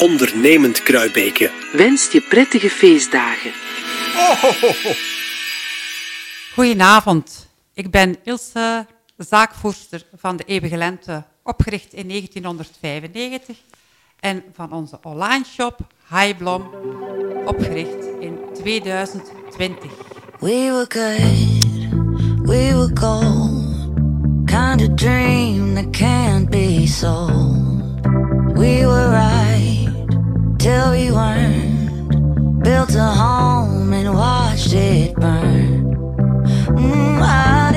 ondernemend Kruibeke. Wenst je prettige feestdagen. Goedenavond, ik ben Ilse, zaakvoerster van de Eeuwige Lente, opgericht in 1995 en van onze online shop Highblom, opgericht in 2020. We were good, we were gold. Kind of dream that can't be sold. We were right till we weren't. Built a home and watched it burn. Mm, I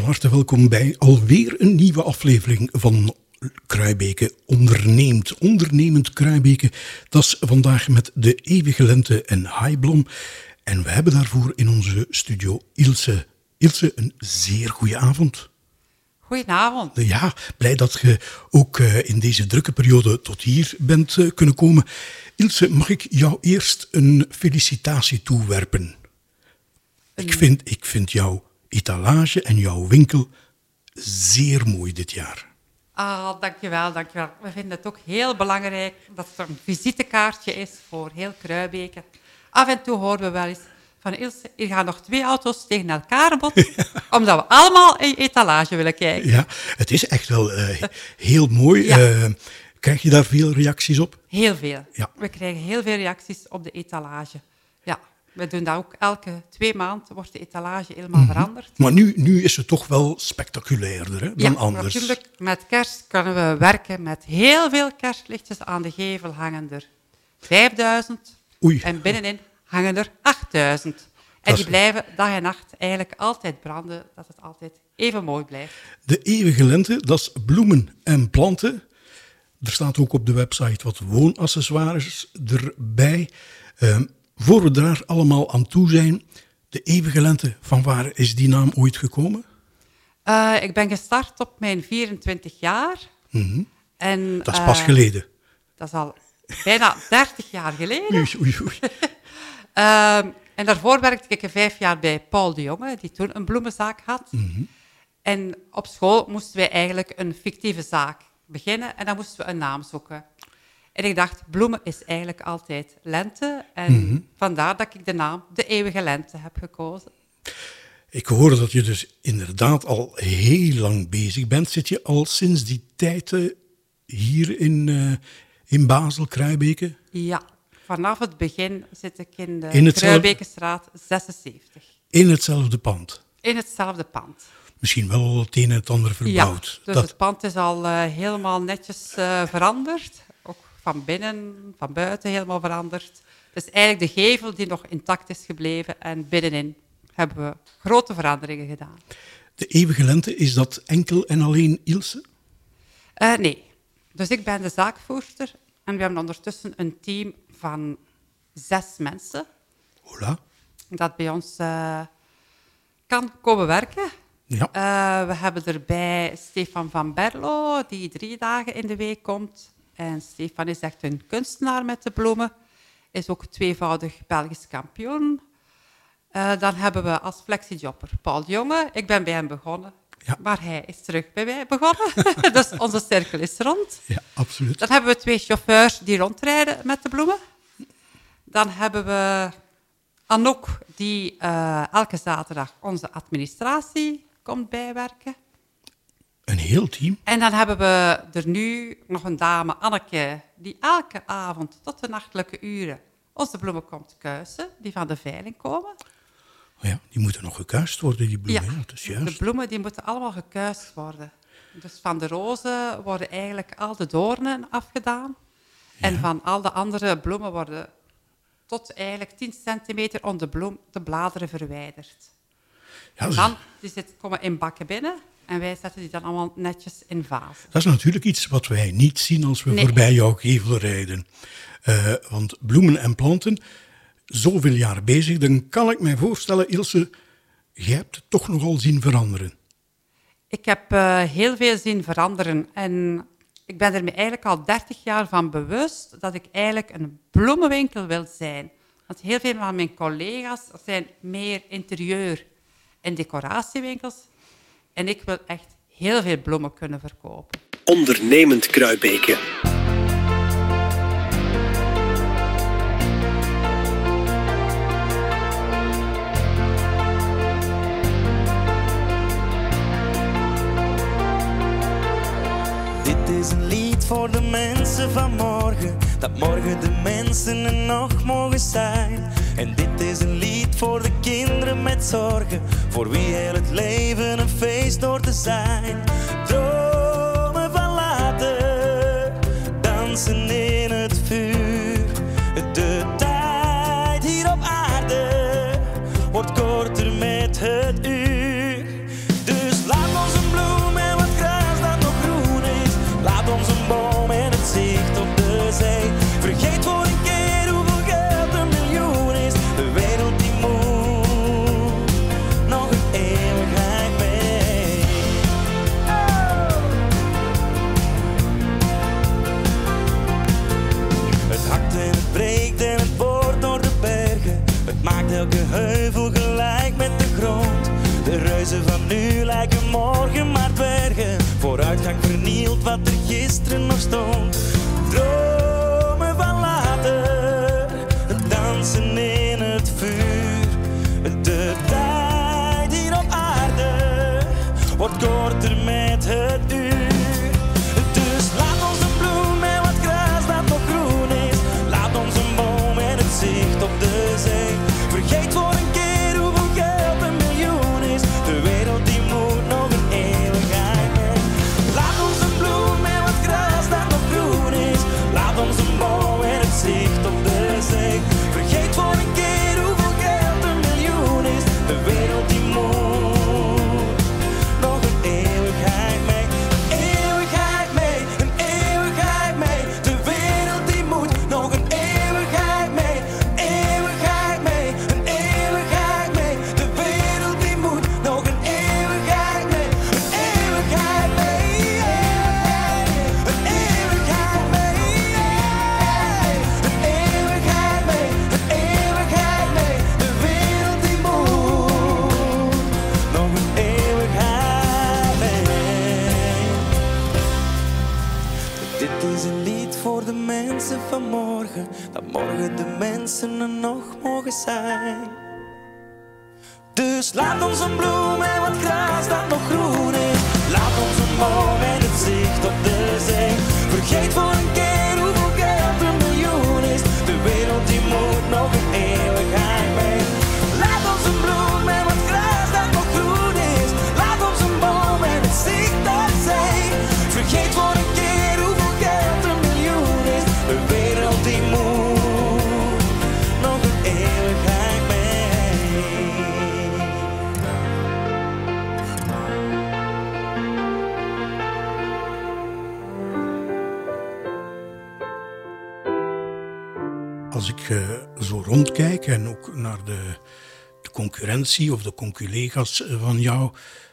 van harte welkom bij alweer een nieuwe aflevering van Kruibeke onderneemt. Ondernemend Kruibeke, dat is vandaag met de eeuwige lente en Highblom. En we hebben daarvoor in onze studio Ilse. Ilse, een zeer goede avond. Goedenavond. Ja, blij dat je ook eh, in deze drukke periode tot hier bent eh, kunnen komen. Ilse, mag ik jou eerst een felicitatie toewerpen? Ik vind, ik vind jouw etalage en jouw winkel zeer mooi dit jaar. Ah, dankjewel, dankjewel. We vinden het ook heel belangrijk dat er een visitekaartje is voor heel Kruibeke. Af en toe horen we wel eens van Ilse, hier gaan nog twee auto's tegen elkaar botsen, omdat we allemaal in etalage willen kijken. Ja, het is echt wel eh, heel mooi. Ja. Eh, krijg je daar veel reacties op? Heel veel. Ja. We krijgen heel veel reacties op de etalage. Ja, we doen dat ook elke twee maanden, wordt de etalage helemaal veranderd. Maar nu, nu is het toch wel spectaculairder hè, dan ja, anders. natuurlijk. Met kerst kunnen we werken met heel veel kerstlichtjes aan de gevel hangen er 5000 Oei. en binnenin hangen er 8000. En die blijven dag en nacht eigenlijk altijd branden, dat het altijd even mooi blijft. De eeuwige lente, dat is bloemen en planten. Er staat ook op de website wat woonaccessoires erbij. Ehm voor we daar allemaal aan toe zijn, De eeuwige lente, van waar is die naam ooit gekomen? Uh, ik ben gestart op mijn 24 jaar. Mm en, dat is pas uh, geleden. Dat is al bijna 30 jaar geleden. Oei, oei, oei. uh, en daarvoor werkte ik vijf jaar bij Paul de Jonge, die toen een bloemenzaak had. Mm -hmm. En op school moesten wij eigenlijk een fictieve zaak beginnen en dan moesten we een naam zoeken. En ik dacht, bloemen is eigenlijk altijd lente. En Mhm. vandaar dat ik de naam De Eeuwige Lente heb gekozen. Ik hoor dat je dus inderdaad al heel lang bezig bent. Zit je al sinds die tijd hier in, eh, in Basel, Kruibeke? Ja, vanaf het begin zit ik in de In hetzelfde- Kruibekenstraat 76. In hetzelfde pand. In hetzelfde pand. Misschien wel het een en het ander verbouwd. Ja, dus dat, het pand is al eh, helemaal netjes eh, veranderd. Van binnen, van buiten helemaal veranderd. Dus eigenlijk de gevel die nog intact is gebleven. En binnenin hebben we grote veranderingen gedaan. De eeuwige lente, is dat enkel en alleen Ilse? Eh, nee. Dus ik ben de zaakvoerster. En we hebben ondertussen een team van zes mensen. Hola. Dat bij ons eh, kan komen werken. Ja. Eh, we hebben erbij Stefan van Berlo, die drie dagen in de week komt. En Stefan is echt een kunstenaar met de bloemen. Is ook tweevoudig Belgisch kampioen. Eh, dan hebben we als flexijobber Paul Jonge. Ik ben bij hem begonnen. Ja. Maar hij is terug bij mij begonnen. dus onze cirkel is rond. ja, absoluut. Dan hebben we twee chauffeurs die rondrijden met de bloemen. Dan hebben we Anouk, die eh, elke zaterdag onze administratie komt bijwerken. Een heel team. En dan hebben we er nu nog een dame, Anneke, die elke avond tot de nachtelijke uren onze bloemen komt kuisen, die van de veiling komen. Oh ja, die moeten nog gekuist worden, die bloemen. Ja, dat is de juist. bloemen die moeten allemaal gekuist worden. Dus van de rozen worden eigenlijk al de doornen afgedaan. En van al de andere bloemen worden tot eigenlijk 10 centimeter onder de bloem de bladeren verwijderd. Ja, Dan die zit, komen in bakken binnen en wij zetten die dan allemaal netjes in vazen. dat is natuurlijk iets wat wij niet zien als we Nee. voorbij jouw gevel rijden. Eh, want bloemen en planten, zoveel jaar bezig, dan kan ik mij voorstellen, Ilse, je hebt het toch nogal zien veranderen. Ik heb eh, heel veel zien veranderen en ik ben er me eigenlijk al 30 jaar van bewust dat ik eigenlijk een bloemenwinkel wil zijn. Want heel veel van mijn collega's zijn meer interieur- en decoratiewinkels. En ik wil echt heel veel bloemen kunnen verkopen. Ondernemend Kruibeke. Dit is een lied voor de mensen van morgen, dat morgen de mensen er nog mogen zijn. En dit is een lied voor de kinderen met zorgen, voor wie heel het leven een feest door te zijn. Dromen van later, dansen in nu lijken morgen maar dwergen. Vooruitgang vernielt wat er gisteren nog stond. Dromen van later, dansen in zo rondkijk en ook naar de, de concurrentie of de conculega's eh, van jou,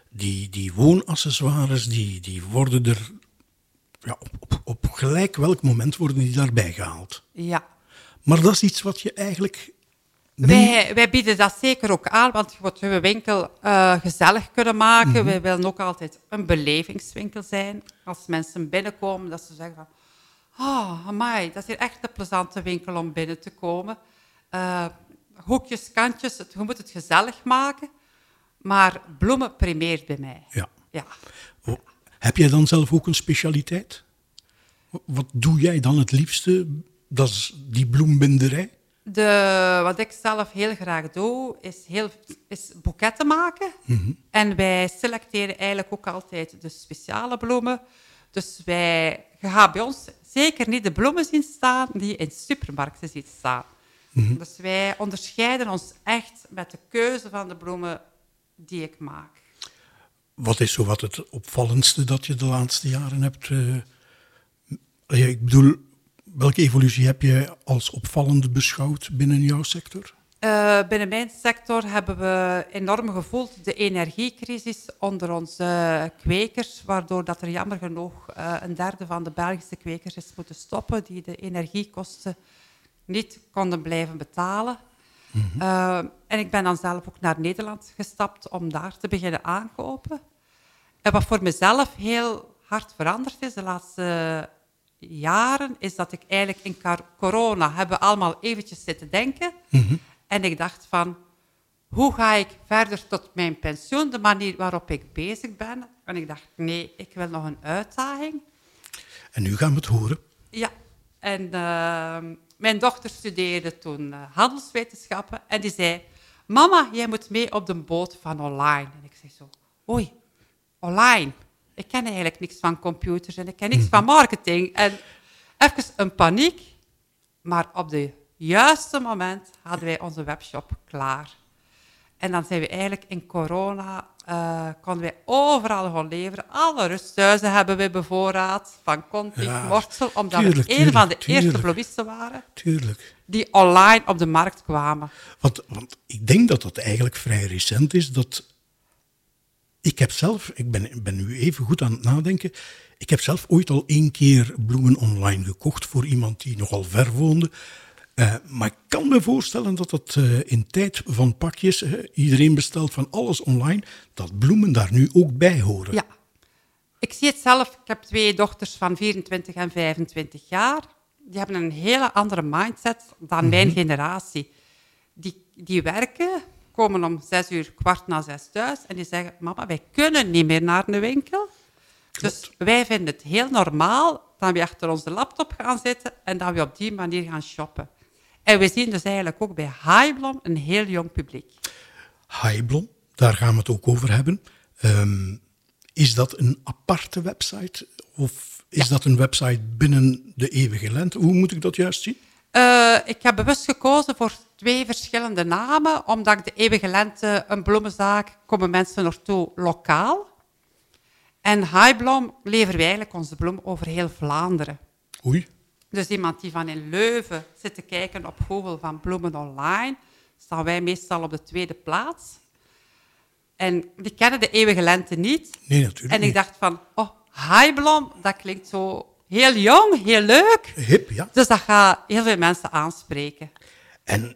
die, die woonaccessoires, die, die worden er ja, op, op, op gelijk welk moment worden die daarbij gehaald. Ja. Maar dat is iets wat je eigenlijk Wij, wij bieden dat zeker ook aan, want je moet je winkel eh, gezellig kunnen maken. Wij willen ook altijd een belevingswinkel zijn. Als mensen binnenkomen, dat ze zeggen van... Oh, amai, dat is hier echt een plezante winkel om binnen te komen. Eh, hoekjes, kantjes, het, je moet het gezellig maken. Maar bloemen primeert bij mij. Ja. Ja. Oh, Heb jij dan zelf ook een specialiteit? Wat doe jij dan het liefste? Dat is die bloembinderij? De, wat ik zelf heel graag doe, is, heel, is boeketten maken. En wij selecteren eigenlijk ook altijd de speciale bloemen. Dus wij, je gaat bij ons zeker niet de bloemen zien staan die je in supermarkten ziet staan. Dus wij onderscheiden ons echt met de keuze van de bloemen die ik maak. Wat is zo wat het opvallendste dat je de laatste jaren hebt? eh, ja, ik bedoel, welke evolutie heb je als opvallend beschouwd binnen jouw sector? Eh, binnen mijn sector hebben we enorm gevoeld de energiecrisis onder onze kwekers, waardoor dat er jammer genoeg eh, een derde van de Belgische kwekers is moeten stoppen, die de energiekosten niet konden blijven betalen. Eh, en ik ben dan zelf ook naar Nederland gestapt om daar te beginnen aankopen. En wat voor mezelf heel hard veranderd is de laatste jaren, is dat ik eigenlijk in corona hebben allemaal eventjes zitten denken. En ik dacht van, hoe ga ik verder tot mijn pensioen, de manier waarop ik bezig ben. En ik dacht, nee, ik wil nog een uitdaging. En nu gaan we het horen. Ja, en ehm, mijn dochter studeerde toen eh, handelswetenschappen en die zei, mama, jij moet mee op de boot van online. En ik zei zo, oei, online? Ik ken eigenlijk niks van computers en ik ken niks van marketing. En even een paniek, maar op de juiste moment hadden wij onze webshop klaar. En dan zijn we eigenlijk in corona, eh, konden wij overal gewoon leveren. Alle rusthuizen hebben we bevoorraad, van Conti, Ja, omdat tuurlijk, we een van de tuurlijk, eerste bloemisten waren Tuurlijk. die online op de markt kwamen. Want, want ik denk dat dat eigenlijk vrij recent is. Dat ik heb zelf, ik ben, ik ben nu even goed aan het nadenken. Ik heb zelf ooit al één keer bloemen online gekocht voor iemand die nogal ver woonde. Eh, maar ik kan me voorstellen dat dat eh, in tijd van pakjes, iedereen bestelt van alles online, dat bloemen daar nu ook bij horen. Ja. Ik zie het zelf. Ik heb twee dochters van 24 en 25 jaar. Die hebben een hele andere mindset dan mijn generatie. Die, die werken, komen om zes uur, kwart na zes thuis en die zeggen, mama, wij kunnen niet meer naar de winkel. Dus wij vinden het heel normaal dat we achter onze laptop gaan zitten en dat we op die manier gaan shoppen. En we zien dus eigenlijk ook bij Highblom een heel jong publiek. Highblom, daar gaan we het ook over hebben. Ehm, is dat een aparte website of is dat een website binnen de eeuwige lente? Hoe moet ik dat juist zien? Eh, ik heb bewust gekozen voor twee verschillende namen, omdat ik de eeuwige lente, een bloemenzaak, komen mensen naartoe lokaal. En Highblom leveren wij eigenlijk onze bloem over heel Vlaanderen. Oei, Dus iemand die van in Leuven zit te kijken op Google van bloemen online, staan wij meestal op de tweede plaats. En die kennen de eeuwige lente niet. nee natuurlijk En ik niet. dacht van, oh, Highblom, dat klinkt zo heel jong, heel leuk. Hip, ja. Dus dat gaat heel veel mensen aanspreken. En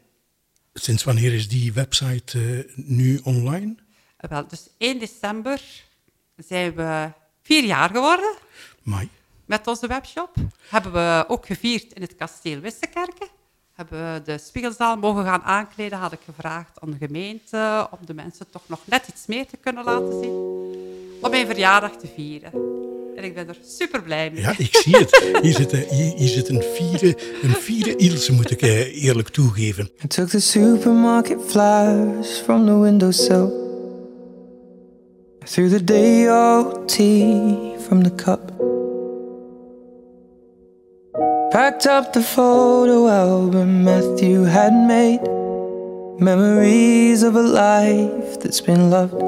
sinds wanneer is die website eh, nu online? Eh, Wel, dus 1 december zijn we vier jaar geworden met onze webshop. Hebben we ook gevierd in het kasteel Wissekerke. hebben we de Spiegelzaal mogen gaan aankleden. Had ik gevraagd aan de gemeente om de mensen toch nog net iets meer te kunnen laten zien. Om mijn verjaardag te vieren. En ik ben er super blij mee. Ja, ik zie het. Hier zit, eh, hier, hier zit een vierde, een vierde Ilse, moet ik eh, eerlijk toegeven. I took the supermarket flyers from the windowsill. I threw the day old tea from the cup. Packed up the photo album Matthew had made. Memories of a life that's been loved.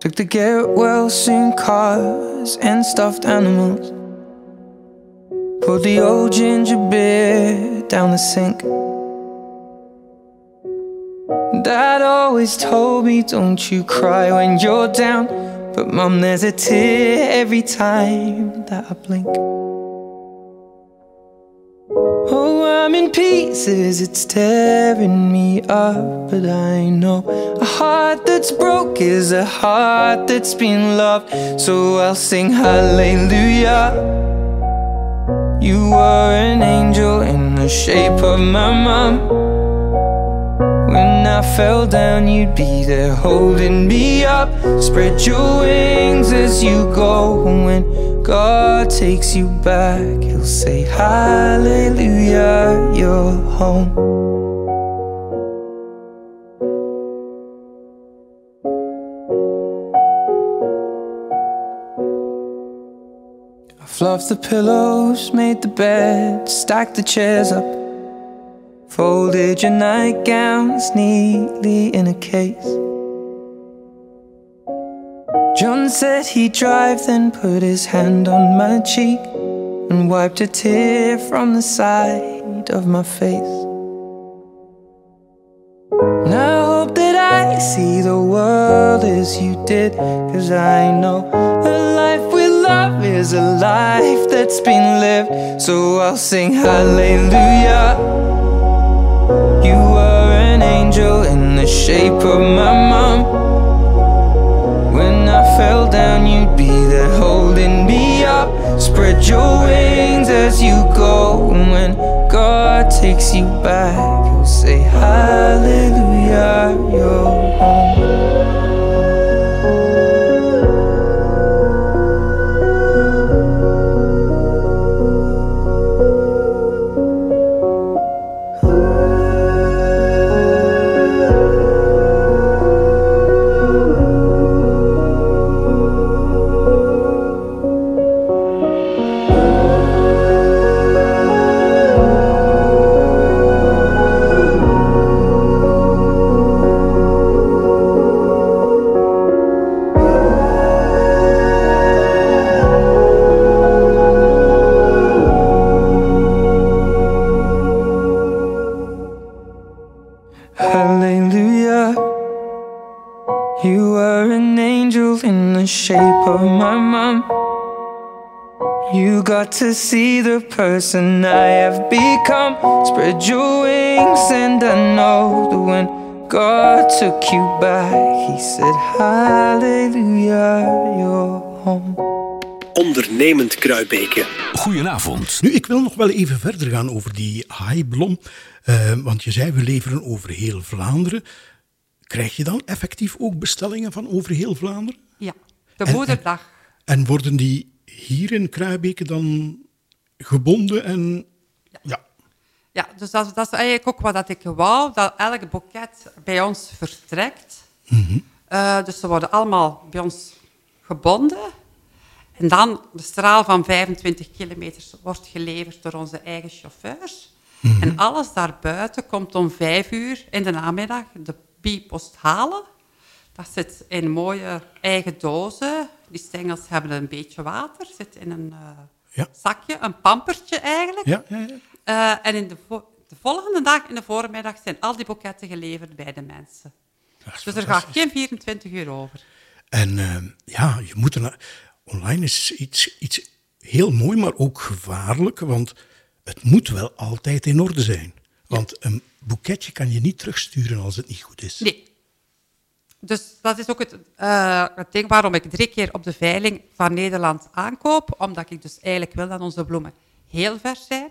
Took the get well soon cars and stuffed animals. Poured the old ginger beer down the sink. Dad always told me, don't you cry when you're down. But mum, there's a tear every time that I blink. In pieces, it's tearing me up. But I know a heart that's broke is a heart that's been loved. So I'll sing hallelujah. You were an angel in the shape of my mom. When I fell down, you'd be there holding me up. Spread your wings as you go. And when God takes you back, say, Hallelujah, you're home. I fluffed the pillows, made the bed, stacked the chairs up. Folded your nightgowns neatly in a case. John said he'd drive, then put his hand on my cheek and wiped a tear from the side of my face. And I hope that I see the world as you did, cause I know a life with love is a life that's been lived. So I'll sing hallelujah. You were an angel in the shape of my mom. When I fell down, you'd be there holding me. Spread your wings as you go. When God takes you back, You'll say, Hallelujah, you're home. Got to see the person I have become. Spread your wings, and I know that when God took you back, He said, Hallelujah, you're home. Ondernemend Kruibeke. Goedenavond. Nu, ik wil nog wel even verder gaan over die haaiblom. eh, want je zei, we leveren over heel Vlaanderen. Krijg je dan effectief ook bestellingen van over heel Vlaanderen? Ja, de En- moederdag. En worden die hier in Kruibeke dan gebonden en... Ja. Ja, dus dat, dat is eigenlijk ook wat dat ik wou, dat elk boeket bij ons vertrekt. Eh, dus ze worden allemaal bij ons gebonden. En dan de straal van 25 kilometer wordt geleverd door onze eigen chauffeurs. En alles daarbuiten komt om vijf uur in de namiddag de bipost halen. Dat zit in mooie eigen dozen. Die stengels hebben een beetje water, zit in een eh, Ja. zakje, een pampertje eigenlijk. Ja, ja, ja. Eh, en in de, de volgende dag in de voormiddag zijn al die boeketten geleverd bij de mensen. Dus er gaat geen 24 uur over. En eh, ja, je moet er... Online is iets, iets heel mooi, maar ook gevaarlijk, want het moet wel altijd in orde zijn. Want een boeketje kan je niet terugsturen als het niet goed is. Nee. Dus dat is ook het, eh, het ding waarom ik drie keer op de veiling van Nederland aankoop. Omdat ik dus eigenlijk wil dat onze bloemen heel vers zijn.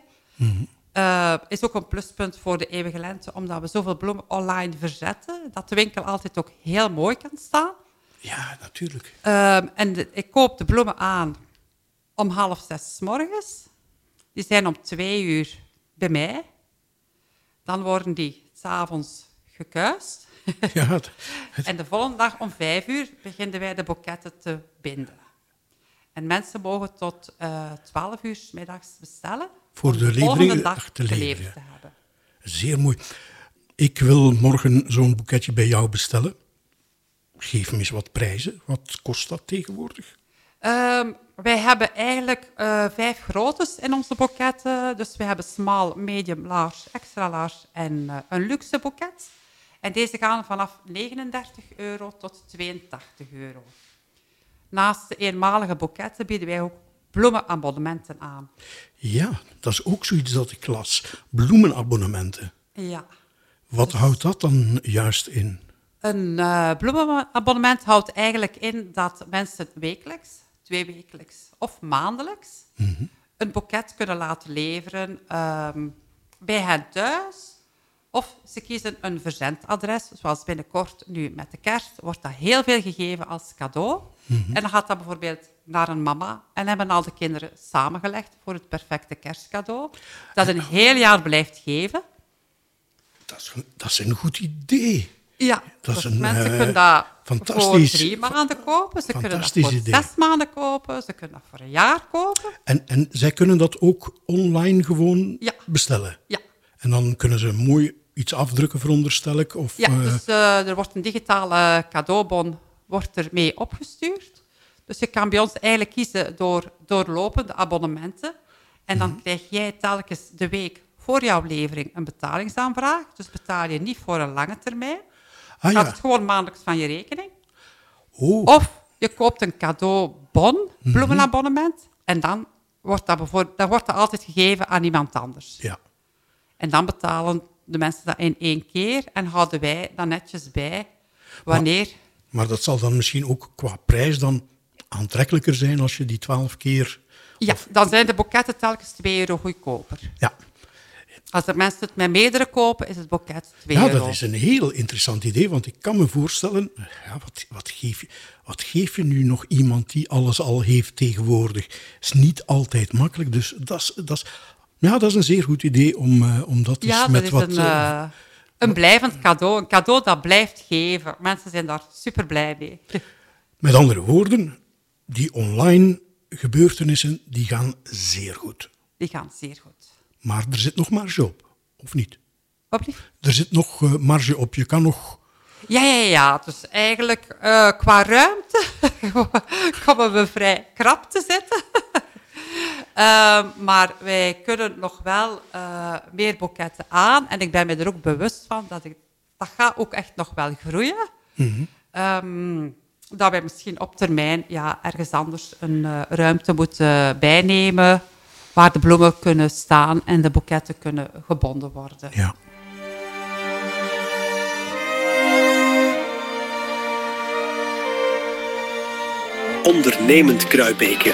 Eh, is ook een pluspunt voor de eeuwige lente, omdat we zoveel bloemen online verzetten, dat de winkel altijd ook heel mooi kan staan. Ja, natuurlijk. Ehm, en de- ik koop de bloemen aan om half zes 's morgens. Die zijn om twee uur bij mij. Dan worden die s'avonds gekuist. Ja, het- En de volgende dag om vijf uur beginnen wij de boeketten te binden. En mensen mogen tot eh 12 uur 's middags bestellen. Voor de levering volgende dag te geleverd te hebben. zeer mooi. Ik wil morgen zo'n boeketje bij jou bestellen. Geef me eens wat prijzen. Wat kost dat tegenwoordig? Ehm, wij hebben eigenlijk eh, vijf groottes in onze boeketten. Dus we hebben small, medium, large, extra large en eh, een luxe boeket. En deze gaan vanaf 39 euro tot 82 euro. Naast de eenmalige boeketten bieden wij ook bloemenabonnementen aan. Ja, dat is ook zoiets dat ik las. Bloemenabonnementen. Ja. Wat houdt dat dan juist in? Een eh, bloemenabonnement houdt eigenlijk in dat mensen wekelijks, tweewekelijks of maandelijks een boeket kunnen laten leveren ehm, bij hen thuis. Of ze kiezen een verzendadres, zoals binnenkort nu met de kerst, wordt dat heel veel gegeven als cadeau. En dan gaat dat bijvoorbeeld naar een mama en hebben al de kinderen samengelegd voor het perfecte kerstcadeau. Dat een heel jaar blijft geven. Dat is, een- dat is een goed idee. Ja, Dat is dus een, mensen eh, kunnen dat voor fantastisch- drie maanden kopen, ze kunnen dat voor idee. zes maanden kopen, ze kunnen dat voor een jaar kopen. En, en zij kunnen dat ook online gewoon Ja. bestellen? Ja, En dan kunnen ze mooi iets afdrukken, veronderstel ik? Of, ja eh, dus eh, er wordt een digitale cadeaubon wordt er mee opgestuurd. Dus je kan bij ons eigenlijk kiezen door doorlopende abonnementen. En Mhm. dan krijg jij telkens de week voor jouw levering een betalingsaanvraag. Dus betaal je niet voor een lange termijn. ah, Gaat ja. het gewoon maandelijks van je rekening. Oh, Of je koopt een cadeaubon, bloemenabonnement, en dan wordt dat, bijvoorbeeld, dan wordt dat altijd gegeven aan iemand anders. ja. En dan betalen de mensen dat in één keer en houden wij dan netjes bij wanneer... Maar dat zal dan misschien ook qua prijs dan aantrekkelijker zijn als je die twaalf keer... Ja, dan zijn de boeketten telkens 2 euro goedkoper. Ja, Als er mensen het met meerdere kopen, is het boeket 2 ja euro. dat is een heel interessant idee, want ik kan me voorstellen... Ja, wat, wat, geef je, wat geef je nu nog iemand die alles al heeft tegenwoordig? is niet altijd makkelijk, dus dat is... Dat ja, dat is een zeer goed idee om, eh, om dat eens Ja, dat met is wat... een, eh, eh, een blijvend cadeau. Een cadeau dat blijft geven. Mensen zijn daar super blij mee. Met andere woorden, die online gebeurtenissen die gaan zeer goed. Die gaan zeer goed. Maar er zit nog marge op, of niet? Alsjeblieft. Er zit nog marge op. Je kan nog... Ja, ja, ja. Dus eigenlijk qua ruimte komen we vrij krap te zitten. Ehm, maar wij kunnen nog wel eh, meer boeketten aan. En ik ben me er ook bewust van dat ik, dat gaat ook echt nog wel groeien. Ehm, dat wij misschien op termijn ja, ergens anders een eh, ruimte moeten bijnemen waar de bloemen kunnen staan en de boeketten kunnen gebonden worden. Ja. Ondernemend Kruibeke.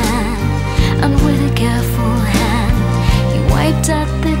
careful hand, he wiped out the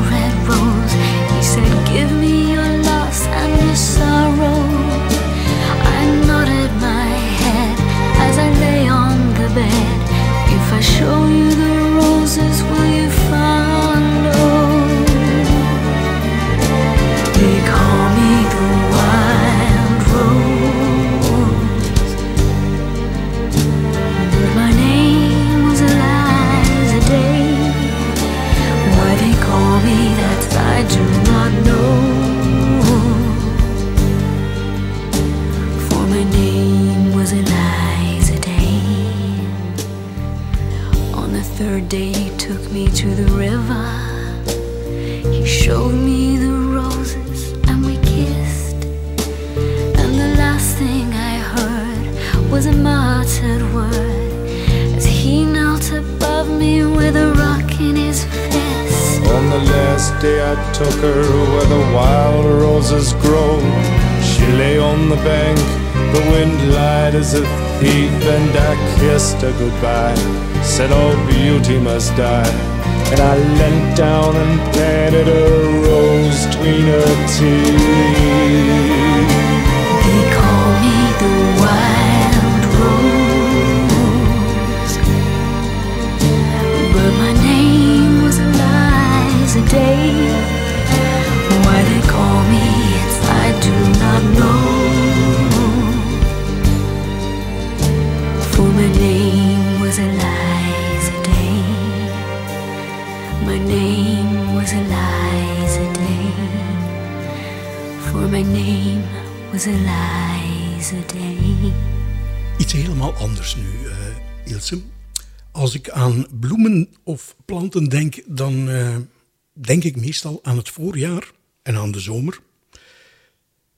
ik meestal aan het voorjaar en aan de zomer.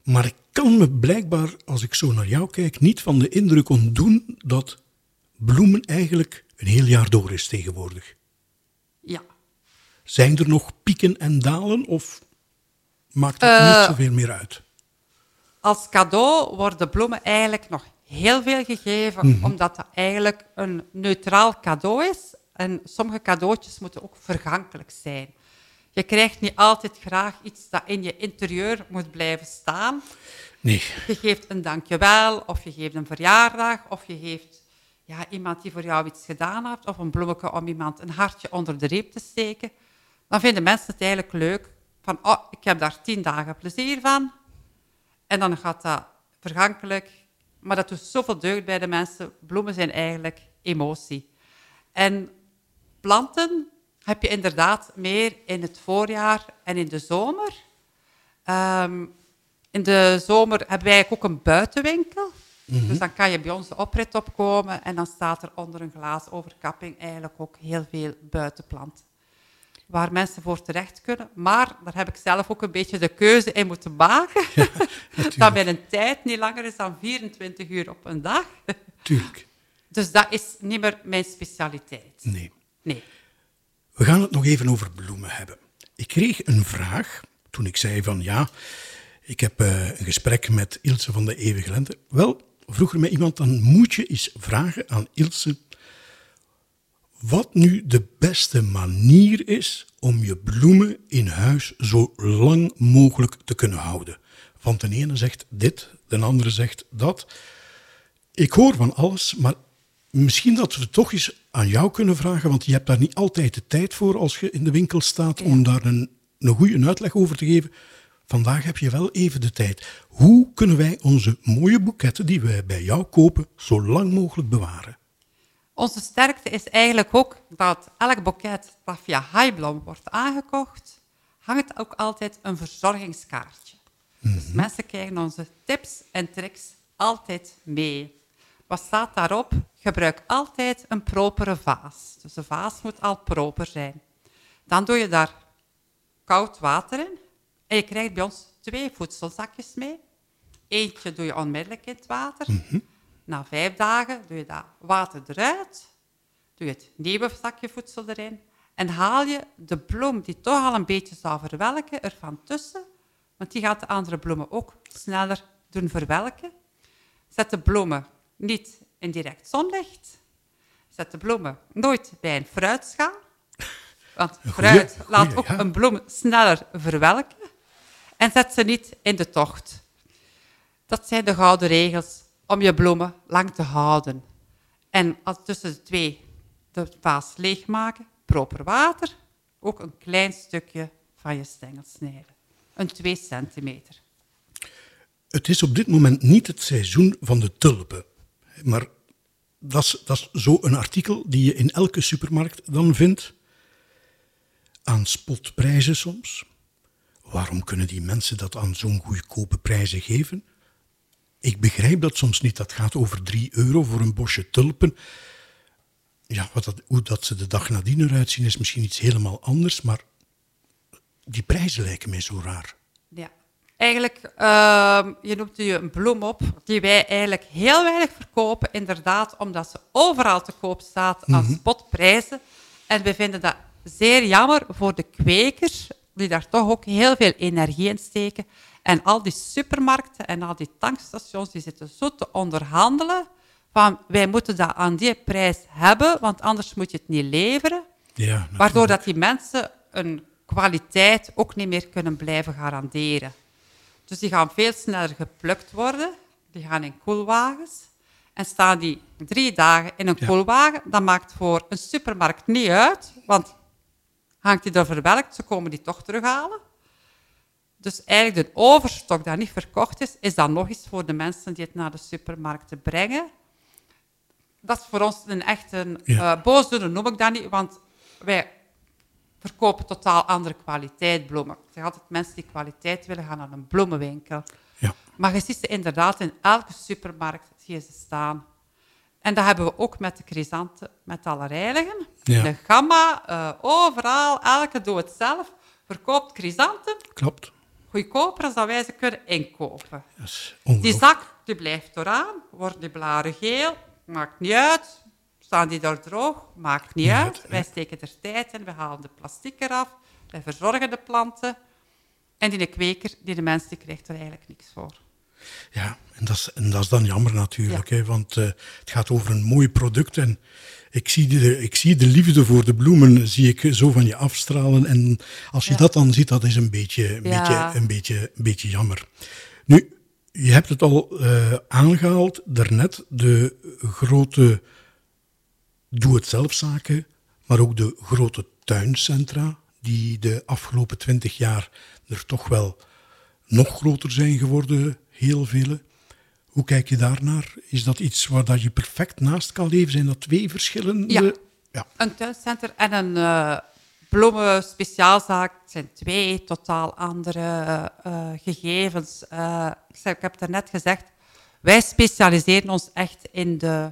Maar ik kan me blijkbaar, als ik zo naar jou kijk, niet van de indruk ontdoen dat bloemen eigenlijk een heel jaar door is tegenwoordig. Ja. Zijn er nog pieken en dalen of maakt het Eh, niet zoveel meer uit? Als cadeau worden bloemen eigenlijk nog heel veel gegeven, omdat dat eigenlijk een neutraal cadeau is. En sommige cadeautjes moeten ook vergankelijk zijn. Je krijgt niet altijd graag iets dat in je interieur moet blijven staan. Nee, Je geeft een dankjewel, of je geeft een verjaardag, of je geeft ja, iemand die voor jou iets gedaan heeft, of een bloemetje om iemand een hartje onder de reep te steken. Dan vinden mensen het eigenlijk leuk. Van, oh, ik heb daar tien dagen plezier van. En dan gaat dat vergankelijk. Maar dat doet zoveel deugd bij de mensen. Bloemen zijn eigenlijk emotie. En planten heb je inderdaad meer in het voorjaar en in de zomer. Ehm, in de zomer hebben wij ook een buitenwinkel. Dus dan kan je bij ons de oprit opkomen en dan staat er onder een glaasoverkapping eigenlijk ook heel veel buitenplanten. Waar mensen voor terecht kunnen. Maar daar heb ik zelf ook een beetje de keuze in moeten maken. dat mijn tijd niet langer is dan 24 uur op een dag. tuurlijk. Dus dat is niet meer mijn specialiteit. Nee. Nee. We gaan het nog even over bloemen hebben. Ik kreeg een vraag toen ik zei van ja, ik heb eh, een gesprek met Ilse van de Eeuwige Lente. Wel, vroeg er mij iemand, dan moet je eens vragen aan Ilse wat nu de beste manier is om je bloemen in huis zo lang mogelijk te kunnen houden. Want de ene zegt dit, de andere zegt dat. Ik hoor van alles, maar misschien dat we toch eens aan jou kunnen vragen, want je hebt daar niet altijd de tijd voor als je in de winkel staat om daar een, een goede uitleg over te geven. Vandaag heb je wel even de tijd. Hoe kunnen wij onze mooie boeketten die wij bij jou kopen zo lang mogelijk bewaren? Onze sterkte is eigenlijk ook dat elk boeket dat via Highblom wordt aangekocht, hangt ook altijd een verzorgingskaartje. Dus mensen krijgen onze tips en tricks altijd mee. Wat staat daarop? Gebruik altijd een propere vaas. Dus de vaas moet al proper zijn. Dan doe je daar koud water in. En je krijgt bij ons twee voedselzakjes mee. Eentje doe je onmiddellijk in het water. Na vijf dagen doe je dat water eruit, doe je het nieuwe zakje voedsel erin en haal je de bloem die toch al een beetje zou verwelken ervan tussen, want die gaat de andere bloemen ook sneller doen verwelken. Zet de bloemen niet in direct zonlicht. Zet de bloemen nooit bij een fruitschaal. Want fruit laat ook een bloem sneller verwelken. En zet ze niet in de tocht. Dat zijn de gouden regels om je bloemen lang te houden. En als tussen de twee de vaas leegmaken, proper water, ook een klein stukje van je stengel snijden. Een 2 centimeter. Het is op dit moment niet het seizoen van de tulpen. Maar dat is, dat is zo een artikel die je in elke supermarkt dan vindt. Aan spotprijzen soms. Waarom kunnen die mensen dat aan zo'n goedkope prijzen geven? Ik begrijp dat soms niet. Dat gaat over 3 euro voor een bosje tulpen. Ja, wat dat, hoe dat ze de dag nadien eruit zien is misschien iets helemaal anders. Maar die prijzen lijken mij zo raar. Ja, eigenlijk, uh, je noemt je een bloem op die wij eigenlijk heel weinig verkopen. Inderdaad, omdat ze overal te koop staat aan Mhm. spotprijzen. En we vinden dat zeer jammer voor de kwekers, die daar toch ook heel veel energie in steken. En al die supermarkten en al die tankstations, die zitten zo te onderhandelen van wij moeten dat aan die prijs hebben, want anders moet je het niet leveren. Ja, Waardoor dat die mensen een kwaliteit ook niet meer kunnen blijven garanderen. Dus die gaan veel sneller geplukt worden. Die gaan in koelwagens. En staan die drie dagen in een Ja. koelwagen, dat maakt voor een supermarkt niet uit. Want hangt die er verwelkt, ze komen die toch terughalen. Dus eigenlijk de overstok dat niet verkocht is, is dan nog eens voor de mensen die het naar de supermarkten brengen. Dat is voor ons een echt een Ja. eh, boosdoener, noem ik dat niet, want wij verkopen totaal andere kwaliteit bloemen. Ik zeg altijd, mensen die kwaliteit willen, gaan naar een bloemenwinkel. Ja. Maar je ziet ze inderdaad in elke supermarkt zie je ze staan. En dat hebben we ook met de chrysanten, met alle reiligen. Ja. De gamma, eh, overal, elke doe het zelf, verkoopt chrysanten Klopt. goedkoper dan wij ze kunnen inkopen. Die zak die blijft eraan, worden die blaren geel, maakt niet uit. Staan die daar droog, maakt niet uit. Wij steken er tijd in, we halen de plastic eraf, wij verzorgen de planten. En die kweker, die de mens, die krijgt er eigenlijk niks voor. Ja, en dat is, en dat is dan jammer natuurlijk, hè, want eh, het gaat over een mooi product en ik zie, de, ik zie de liefde voor de bloemen, zie ik zo van je afstralen. En als je Ja. dat dan ziet, dat is een beetje, een Ja. beetje, een beetje, een beetje jammer. Nu, je hebt het al eh, aangehaald daarnet, de grote doe-het-zelfzaken, maar ook de grote tuincentra, die de afgelopen twintig jaar er toch wel nog groter zijn geworden, heel vele. Hoe kijk je daarnaar? Is dat iets waar dat je perfect naast kan leven? Zijn dat twee verschillende... Ja. ja. Een tuincenter en een eh bloemen speciaalzaak zijn twee totaal andere eh, gegevens. Eh, ik heb het net gezegd, wij specialiseren ons echt in de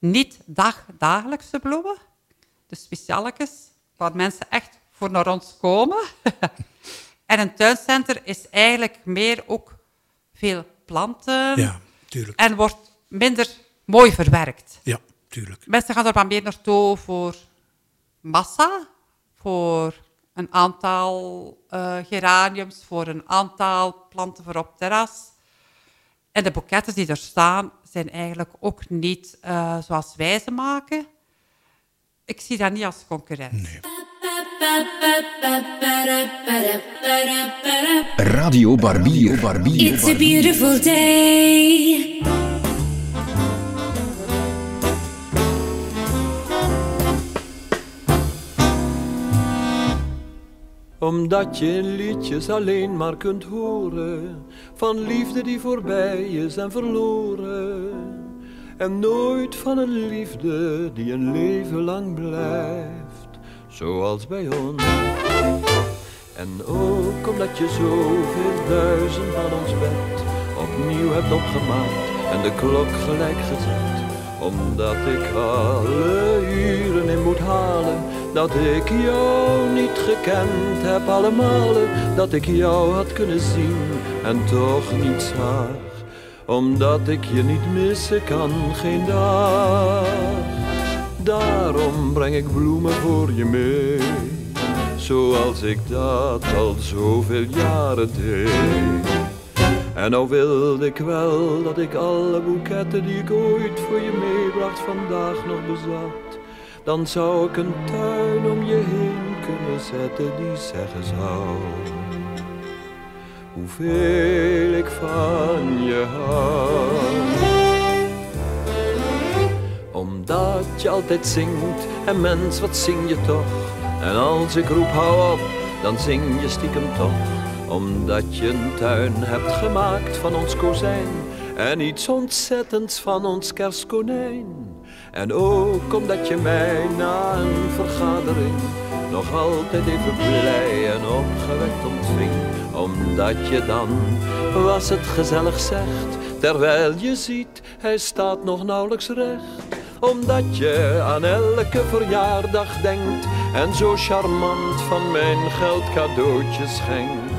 niet-dagdagelijkse bloemen. De specialetjes, waar mensen echt voor naar ons komen. en een tuincenter is eigenlijk meer ook veel planten Ja, tuurlijk. en wordt minder mooi verwerkt. Ja, tuurlijk. Mensen gaan er wat meer naartoe voor massa, voor een aantal eh, geraniums, voor een aantal planten voor op terras. En de boeketten die er staan, zijn eigenlijk ook niet eh, zoals wij ze maken. Ik zie dat niet als concurrent. Radio Barbie, Barbie, It's a beautiful day. Omdat je liedjes alleen maar kunt horen van liefde die voorbij is en verloren. En nooit van een liefde die een leven lang blijft, zoals bij ons. En ook omdat je zoveel duizend van ons bed opnieuw hebt opgemaakt en de klok gelijk gezet. Omdat ik alle uren in moet halen dat ik jou niet gekend heb allemaal. Dat ik jou had kunnen zien en toch niet zag. omdat ik je niet missen kan, geen dag. Daarom breng ik bloemen voor je mee, zoals ik dat al zoveel jaren deed. En nou wilde ik wel dat ik alle boeketten die ik ooit voor je meebracht vandaag nog bezat. Dan zou ik een tuin om je heen kunnen zetten die zeggen zou. Hoeveel ik van je hou omdat je altijd zingt en mens, wat zing je toch? En als ik roep hou op, dan zing je stiekem toch. Omdat je een tuin hebt gemaakt van ons kozijn en iets ontzettends van ons kerstkonijn. En ook omdat je mij na een vergadering nog altijd even blij en opgewekt ontving. Omdat je dan, was het gezellig zegt, terwijl je ziet, hij staat nog nauwelijks recht omdat je aan elke verjaardag denkt en zo charmant van mijn geld cadeautjes schenkt.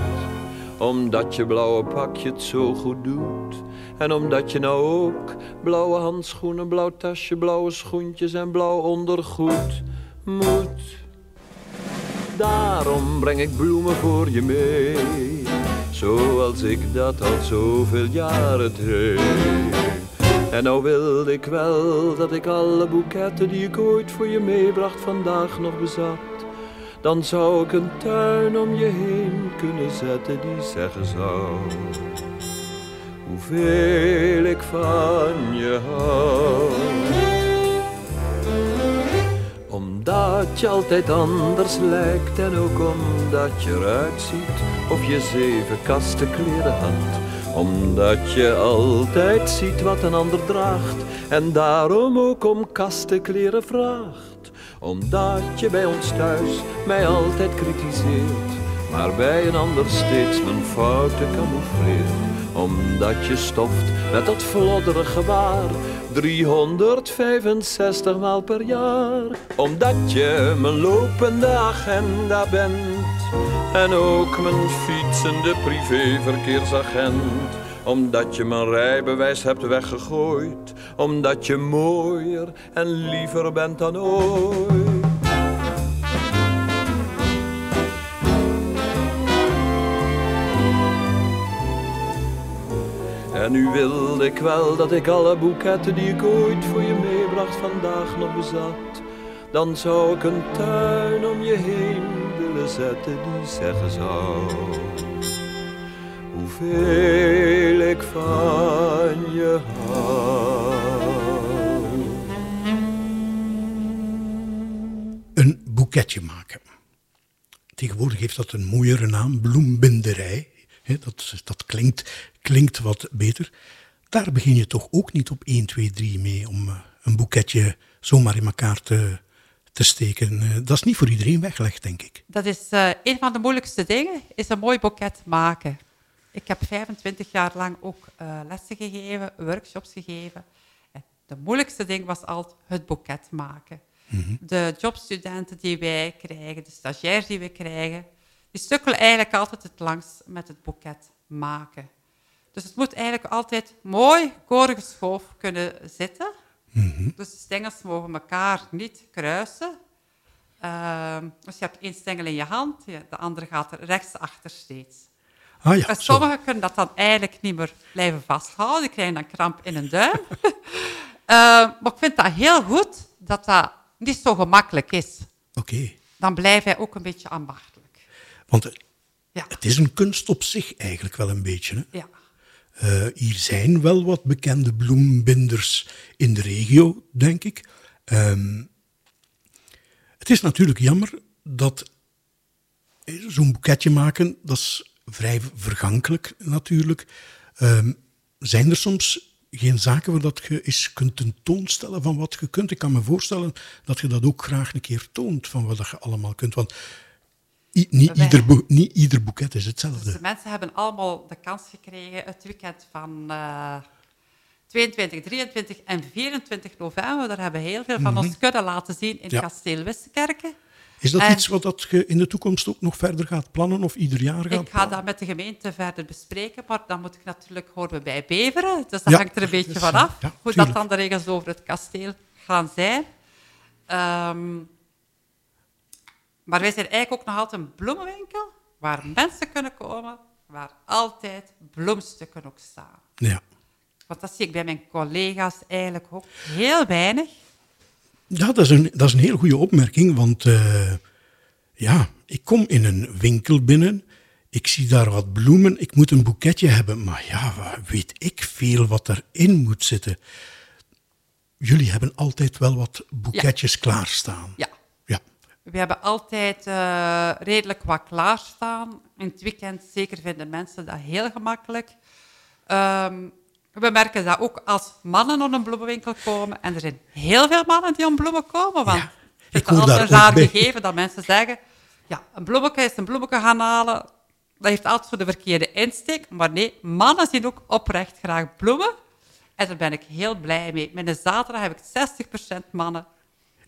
Omdat je blauwe pakje het zo goed doet en omdat je nou ook blauwe handschoenen, blauw tasje, blauwe schoentjes en blauw ondergoed moet. Daarom breng ik bloemen voor je mee, zoals ik dat al zoveel jaren deed. En nou wilde ik wel dat ik alle boeketten die ik ooit voor je meebracht vandaag nog bezat. Dan zou ik een tuin om je heen kunnen zetten die zeggen zou. Hoeveel ik van je hou. Omdat je altijd anders lijkt en ook omdat je eruit ziet of je zeven kasten kleren had omdat je altijd ziet wat een ander draagt en daarom ook om kasten kleren vraagt. Omdat je bij ons thuis mij altijd kritiseert, maar bij een ander steeds mijn fouten camoufleert. Omdat je stoft met dat flodderige gewaar, 365 maal per jaar. Omdat je mijn lopende agenda bent en ook mijn fietsende privéverkeersagent. Omdat je mijn rijbewijs hebt weggegooid. Omdat je mooier en liever bent dan ooit. En nu wilde ik wel dat ik alle boeketten die ik ooit voor je meebracht vandaag nog bezat. Dan zou ik een tuin om je heen zetten die zeggen zou hoeveel ik van je hou. Een boeketje maken. Tegenwoordig heeft dat een mooiere naam, bloembinderij. Dat, dat klinkt, klinkt wat beter. Daar begin je toch ook niet op 1, 2, 3 mee om eh, een boeketje zomaar in elkaar te te steken. Eh, dat is niet voor iedereen weggelegd, denk ik. Dat is uh, een van de moeilijkste dingen, is een mooi boeket maken. Ik heb 25 jaar lang ook uh, lessen gegeven, workshops gegeven. En de moeilijkste ding was altijd het boeket maken. Mhm. De jobstudenten die wij krijgen, de stagiairs die we krijgen, die stukkelen eigenlijk altijd het langst met het boeket maken. Dus het moet eigenlijk altijd mooi koorgeschoven kunnen zitten. Mhm. Dus de stengels mogen elkaar niet kruisen. Uh, dus je hebt één stengel in je hand, de andere gaat er rechtsachter steeds. Ah, ja, sommigen kunnen dat dan eigenlijk niet meer blijven vasthouden. Die krijgen dan kramp in een duim. uh, maar ik vind dat heel goed dat dat niet zo gemakkelijk is. Oké. Dan blijf hij ook een beetje ambachtelijk. Want ja. het is een kunst op zich eigenlijk wel een beetje. Hè? Ja. Uh, hier zijn wel wat bekende bloembinders in de regio, denk ik. Um, het is natuurlijk jammer dat zo'n boeketje maken, dat is vrij vergankelijk natuurlijk. Um, zijn er soms geen zaken waar dat je eens kunt tentoonstellen van wat je kunt? Ik kan me voorstellen dat je dat ook graag een keer toont van wat je allemaal kunt. Want niet, ieder niet ieder boeket is hetzelfde. Dus de mensen hebben allemaal de kans gekregen het weekend van uh, 22, 23 en 24 november. Daar hebben heel veel van mm ons kunnen laten zien in ja. Kasteel Wissekerken. Is dat En- iets wat dat je in de toekomst ook nog verder gaat plannen of ieder jaar gaat Ik ga dat met de gemeente verder bespreken, maar dan moet ik natuurlijk horen bij Beveren. Dus dat Ja, hangt er een beetje vanaf ja, hoe dat dan de regels over het kasteel gaan zijn. Ehm, maar wij zijn eigenlijk ook nog altijd een bloemenwinkel waar mensen kunnen komen, waar altijd bloemstukken ook staan. Ja. Want dat zie ik bij mijn collega's eigenlijk ook heel weinig. Ja, dat is een, dat is een heel goede opmerking, want eh, ja, ik kom in een winkel binnen, ik zie daar wat bloemen, ik moet een boeketje hebben, maar ja, weet ik veel wat erin moet zitten. Jullie hebben altijd wel wat boeketjes klaarstaan. Ja. We hebben altijd eh, redelijk wat klaarstaan. In het weekend zeker vinden mensen dat heel gemakkelijk. Ehm, we merken dat ook als mannen naar een bloemenwinkel komen. En er zijn heel veel mannen die om bloemen komen. Want het ik is hoor altijd een raar gegeven dat mensen zeggen... Ja, een bloemetje is een bloemetje gaan halen. Dat heeft altijd zo de verkeerde insteek. Maar nee, mannen zien ook oprecht graag bloemen. En daar ben ik heel blij mee. Met een zaterdag heb ik 60% mannen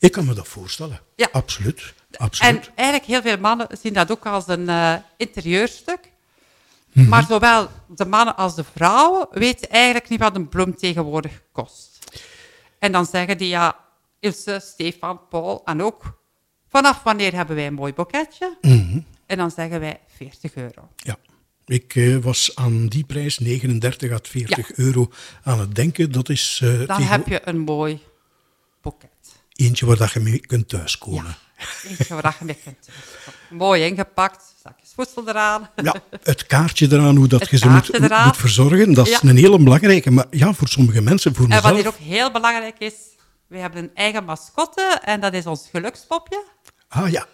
Ik kan me dat voorstellen. Ja. Absoluut. Absoluut. en eigenlijk heel veel mannen zien dat ook als een eh, interieurstuk. Mhm. Maar zowel de mannen als de vrouwen weten eigenlijk niet wat een bloem tegenwoordig kost. En dan zeggen die, ja, Ilse, Stefan, Paul en ook, vanaf wanneer hebben wij een mooi boeketje? Mhm. En dan zeggen wij 40 euro. Ja. Ik eh, was aan die prijs 39 à 40 euro aan het denken. Dat is eh, Dan heb je een mooi boeket. Eentje waar dat je mee kunt thuiskomen. Eentje waar je mee kunt. Mooi ingepakt, zakjes voedsel eraan. Ja, het kaartje eraan, hoe dat Het je ze moet, verzorgen, dat is Ja. een hele belangrijke. Maar ja, voor sommige mensen, voor En wat hier ook heel belangrijk is, we hebben een eigen mascotte en dat is ons gelukspopje. Ah ja,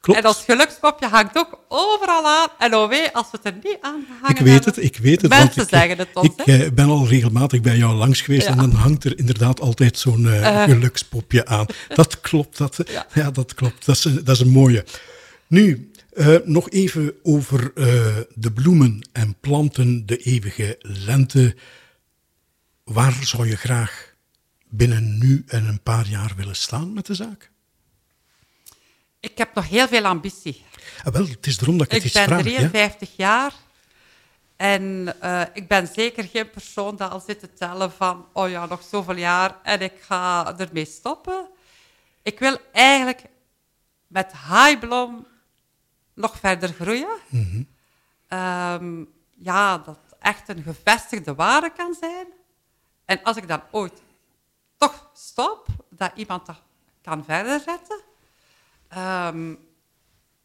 klopt. En ons gelukspopje hangt ook overal aan. En oh wee, als we het er niet aan gehangen Ik weet hebben, het, ik weet het. Mensen ik, zeggen het ons, Ik eh, ben al regelmatig bij jou langs geweest Ja. en dan hangt er inderdaad altijd zo'n eh, Eh. gelukspopje aan. Dat klopt, dat, ja. dat klopt. Dat is, een- dat is een mooie. Nu, nog even over de bloemen en planten, de eeuwige lente. Waar zou je graag binnen nu en een paar jaar willen staan met de zaak? Ik heb nog heel veel ambitie. Ah, wel, het is erom dat ik het Ik ben vraag. ja. 53 jaar en eh, ik ben zeker geen persoon dat al zit te tellen van oh ja, nog zoveel jaar en ik ga ermee stoppen. Ik wil eigenlijk met Highblom nog verder groeien. Mhm. Ehm, ja, dat echt een gevestigde waarde kan zijn. En als ik dan ooit toch stop, dat iemand dat kan verder zetten. Ehm,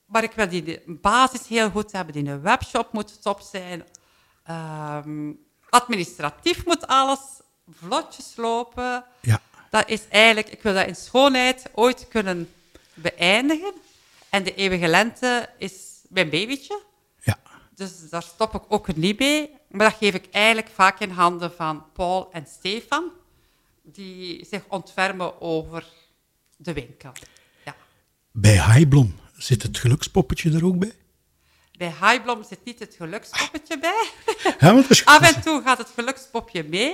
maar ik wil die basis heel goed hebben. Die een webshop moet top zijn. Ehm, administratief moet alles vlotjes lopen. Ja. Dat is eigenlijk, ik wil dat in schoonheid ooit kunnen beëindigen. En de eeuwige lente is mijn babytje. Ja. Dus daar stop ik ook niet mee. Maar dat geef ik eigenlijk vaak in handen van Paul en Stefan. Die zich ontfermen over de winkel. Bij Highblom zit het gelukspoppetje er ook bij? Bij Highblom zit niet het gelukspoppetje bij. Ja, want dat is- Af en toe gaat het gelukspopje mee.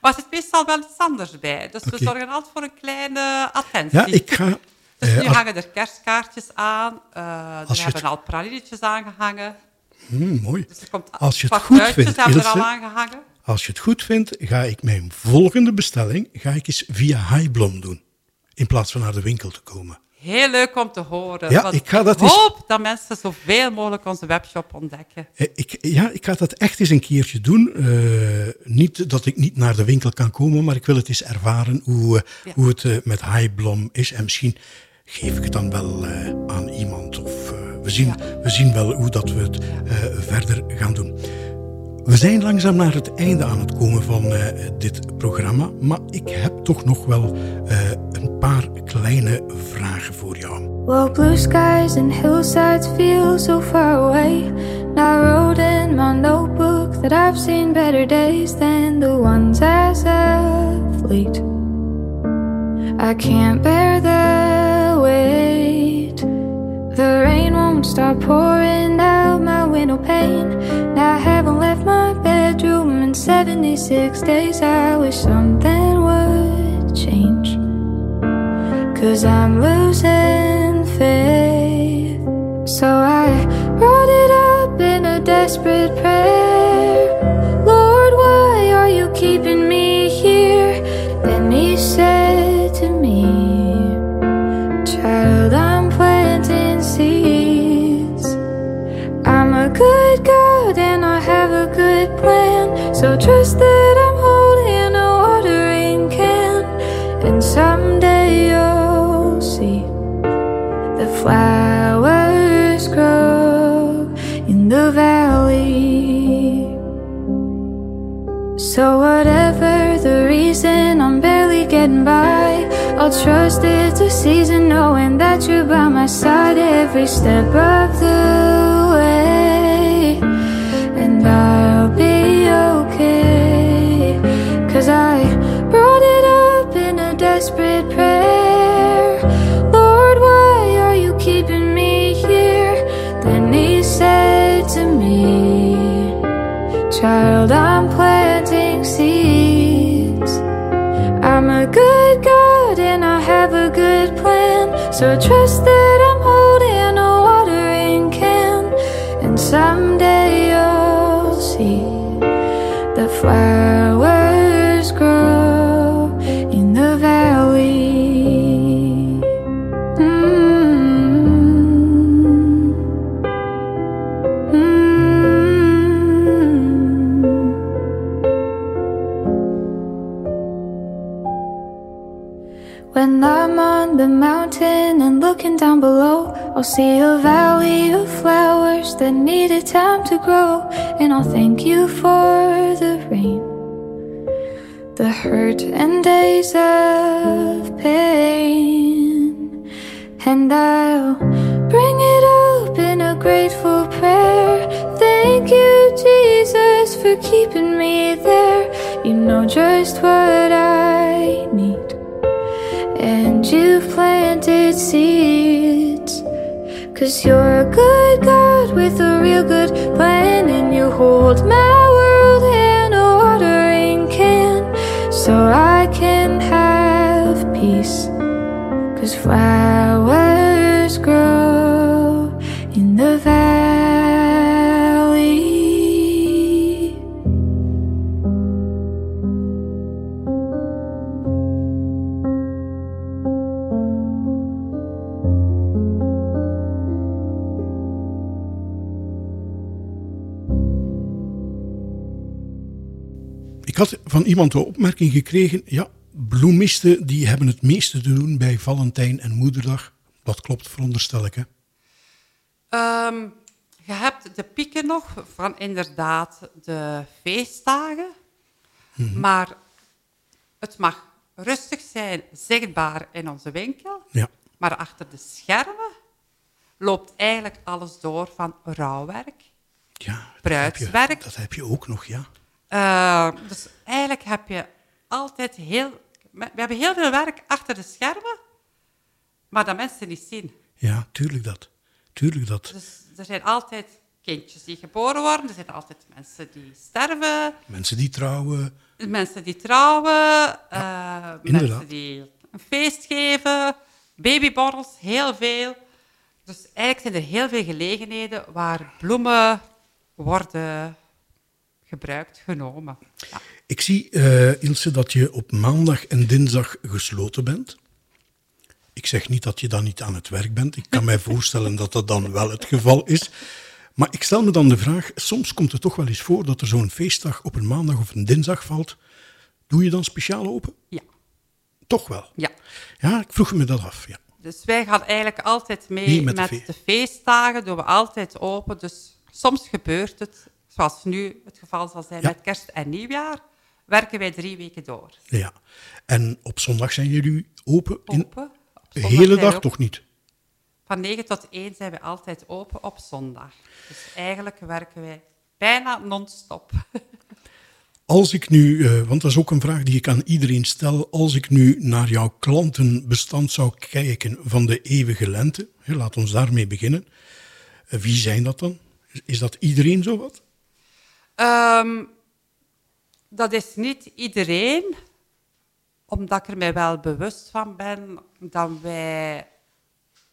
Maar er zit meestal wel iets anders bij. Dus we zorgen altijd voor een kleine attentie. Ja, ik ga... Dus eh, nu als- hangen er kerstkaartjes aan. eh er hebben al pralinetjes aangehangen. Hmm, mooi. Dus er komt Als je het wat goed vindt, hebben er al aangehangen. als je het goed vindt, ga ik mijn volgende bestelling ga ik eens via Highblom doen. In plaats van naar de winkel te komen. Heel leuk om te horen. Ja, ik ga dat eens- hoop dat mensen zoveel mogelijk onze webshop ontdekken. Eh, Ik, ja, ik ga dat echt eens een keertje doen. Eh, niet dat ik niet naar de winkel kan komen, maar ik wil het eens ervaren hoe, eh, Ja. hoe het met Highblom is. En misschien geef ik het dan wel aan iemand. Of we, zien, we zien wel hoe dat we het verder gaan doen. We zijn langzaam naar het einde aan het komen van dit programma. Maar ik heb toch nog wel een paar kleine vragen. Well, blue skies and hillsides feel so far away. I wrote in my notebook that I've seen better days than the ones as of late. I can't bear the weight. The rain won't stop pouring out my window pane. I haven't left my bedroom in 76 days. I wish something would change. Cause I'm losing faith. So I brought it up in a desperate prayer. Lord, why are you keeping me here? Then he said to me, Child, I'm planting seeds. I'm a good God and I have a good plan. So trust that flowers grow in the valley. So, whatever the reason, I'm barely getting by. I'll trust it's a season, knowing that you're by my side every step of the way. And I'll be okay. Cause I brought it up in a desperate prayer. Child, I'm planting seeds. I'm a good God and I have a good plan. So trust that I'm holding a watering can. And someday looking down below, I'll see a valley of flowers that needed time to grow. And I'll thank you for the rain, the hurt and days of pain. And I'll bring it up in a grateful prayer. Thank you, Jesus, for keeping me there. You know just what I planted seeds. Cause you're a good God with a real good plan. And you hold my world in a watering can. So I can have peace. Cause flowers had van iemand de opmerking gekregen, ja, bloemisten die hebben het meeste te doen bij Valentijn en Moederdag. Dat klopt, veronderstel ik, hè? Ehm, je hebt de pieken nog van inderdaad de feestdagen. Mhm. Maar het mag rustig zijn, zichtbaar in onze winkel. Ja. Maar achter de schermen loopt eigenlijk alles door van rouwwerk, Ja, dat heb, je, bruidswerk. dat heb je ook nog, ja. Eh, dus eigenlijk heb je altijd heel... We hebben heel veel werk achter de schermen, maar dat mensen niet zien. Ja, tuurlijk dat. Tuurlijk dat. Dus er zijn altijd kindjes die geboren worden, er zijn altijd mensen die sterven, Mensen die trouwen, mensen die trouwen, eh, mensen die een feest geven, babyborrels, heel veel. Dus eigenlijk zijn er heel veel gelegenheden waar bloemen worden gebruikt, genomen. Ja. Ik zie, eh, Ilse, dat je op maandag en dinsdag gesloten bent. Ik zeg niet dat je dan niet aan het werk bent. Ik kan mij voorstellen dat dat dan wel het geval is. Maar ik stel me dan de vraag, soms komt het toch wel eens voor dat er zo'n feestdag op een maandag of een dinsdag valt. Doe je dan speciaal open? Ja. Toch wel? Ja. Ja, ik vroeg me dat af. Ja. Dus wij gaan eigenlijk altijd mee met met, de feestdagen, doen we altijd open. Dus soms gebeurt het, zoals nu het geval zal zijn Ja. met kerst en nieuwjaar, werken wij drie weken door. ja. En op zondag zijn jullie open? In Open. Op de hele dag toch niet? Van 9 tot 1 zijn we altijd open op zondag. Dus eigenlijk werken wij bijna non-stop. Als ik nu, eh, want dat is ook een vraag die ik aan iedereen stel, als ik nu naar jouw klantenbestand zou kijken van de eeuwige lente, laat ons daarmee beginnen. Eh, wie zijn dat dan? Is- Is dat iedereen zo wat? Ehm, dat is niet iedereen, omdat ik er mij wel bewust van ben dat wij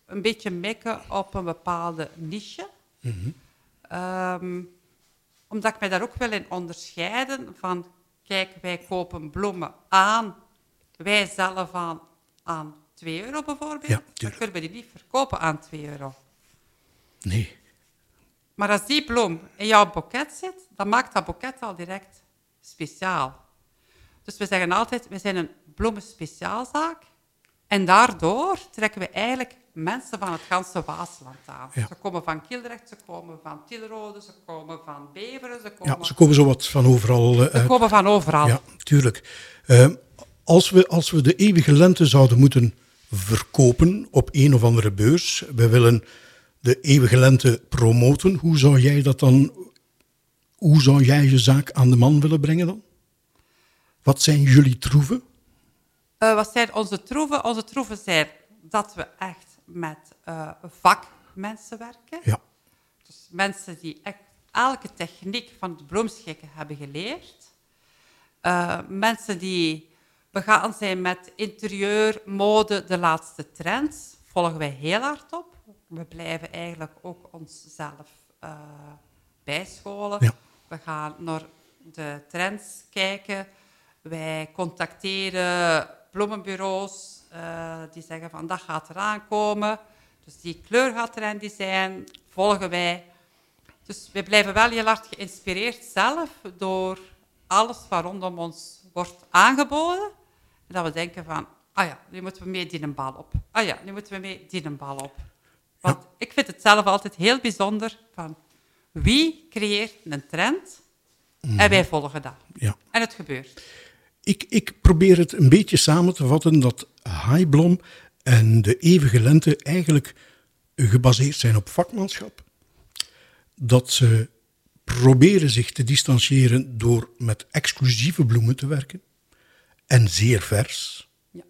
een beetje mikken op een bepaalde niche. Mhm. Ehm, omdat ik mij daar ook wil in onderscheiden van, kijk, wij kopen bloemen aan, wij zelf aan, aan 2 euro bijvoorbeeld. Ja, dan kunnen we die niet verkopen aan 2 euro. Nee. Maar als die bloem in jouw boeket zit, dan maakt dat boeket al direct speciaal. Dus we zeggen altijd, we zijn een bloemenspeciaalzaak. En daardoor trekken we eigenlijk mensen van het ganse Waasland aan. Ja. Ze komen van Kildrecht, ze komen van Tilrode, ze komen van Beveren, ze komen, Ja, ze komen zo wat van overal eh, ze uit. komen van overal. Ja, tuurlijk. Eh, als, we, als we de eeuwige lente zouden moeten verkopen op een of andere beurs, we willen de eeuwige lente promoten, hoe zou jij dat dan, hoe zou jij je zaak aan de man willen brengen dan? Wat zijn jullie troeven? Eh, wat zijn onze troeven? Onze troeven zijn dat we echt met eh, vakmensen werken. Ja. Dus mensen die echt elke techniek van het bloemschikken hebben geleerd. Eh, mensen die begaan zijn met interieur, mode, de laatste trends, volgen wij heel hard op. We blijven eigenlijk ook onszelf eh bijscholen. Ja. We gaan naar de trends kijken. Wij contacteren bloemenbureaus eh, die zeggen van dat gaat eraan komen. Dus die kleur gaat trendy zijn, volgen wij. Dus wij blijven wel heel hard geïnspireerd zelf door alles wat rondom ons wordt aangeboden. En dat we denken van, ah ja, nu moeten we mee die een bal op. Ah ja, nu moeten we mee die een bal op. Want ik vind het zelf altijd heel bijzonder van wie creëert een trend en wij volgen dat. Ja. En het gebeurt. Ik, ik probeer het een beetje samen te vatten dat Haaiblom en de eeuwige lente eigenlijk gebaseerd zijn op vakmanschap. Dat ze proberen zich te distancieren door met exclusieve bloemen te werken en zeer vers. Ja.